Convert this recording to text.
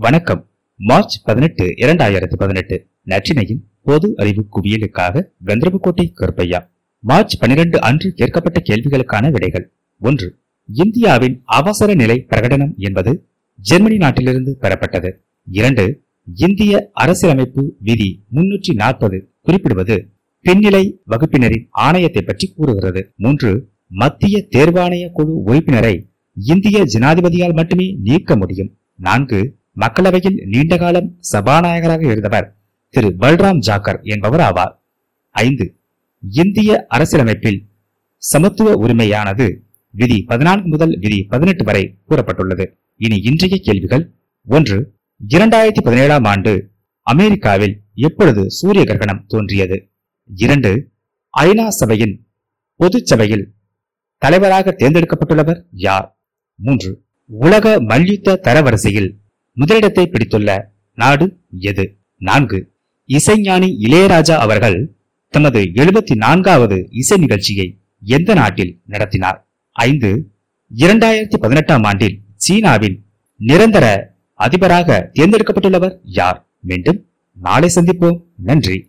வணக்கம். மார்ச் பதினெட்டு இரண்டாயிரத்தி பதினெட்டு. நற்றினையின் பொது அறிவு குவியலுக்காக கந்தரபுக்கோட்டை கருப்பையா. மார்ச் பனிரெண்டு அன்று கேட்கப்பட்ட கேள்விகளுக்கான விடைகள். ஒன்று இந்தியாவின் அவசர நிலை பிரகடனம் என்பது ஜெர்மனி நாட்டிலிருந்து பெறப்பட்டது. இரண்டு இந்திய அரசியலமைப்பு விதி முன்னூற்றி நாற்பது குறிப்பிடுவது பின்னிலை வகுப்பினரின் ஆணையத்தை பற்றி கூறுகிறது. மூன்று மத்திய தேர்வாணைய குழு உறுப்பினரை இந்திய ஜனாதிபதியால் மட்டுமே நீக்க முடியும். நான்கு மக்களவையில் நீண்டகாலம் சபாநாயகராக இருந்தவர் திரு பல்ராம் ஜாக்கர் என்பவர் ஆவார். ஐந்து இந்திய அரசியலமைப்பில் சமத்துவ உரிமையானது விதி பதினான்கு முதல் விதி பதினெட்டு வரை கூறப்பட்டுள்ளது. இனி இன்றைய கேள்விகள். ஒன்று இரண்டாயிரத்தி பதினேழாம் ஆண்டு அமெரிக்காவில் எப்பொழுது சூரிய கிரகணம் தோன்றியது? இரண்டு ஐநா சபையின் பொது சபையில் தலைவராக தேர்ந்தெடுக்கப்பட்டுள்ளவர் யார்? மூன்று உலக மல்யுத்த தரவரிசையில் முதலிடத்தை பிடித்துள்ள நாடு எது? நான்கு. இசைஞானி இளையராஜா அவர்கள் தமது எழுபத்தி நான்காவது இசை நிகழ்ச்சியை எந்த நாட்டில் நடத்தினார்? ஐந்து. இரண்டாயிரத்தி பதினெட்டாம் ஆண்டில் சீனாவின் நிரந்தர அதிபராக தேர்ந்தெடுக்கப்பட்டுள்ளவர் யார்? மீண்டும் நாளை சந்திப்போம். நன்றி.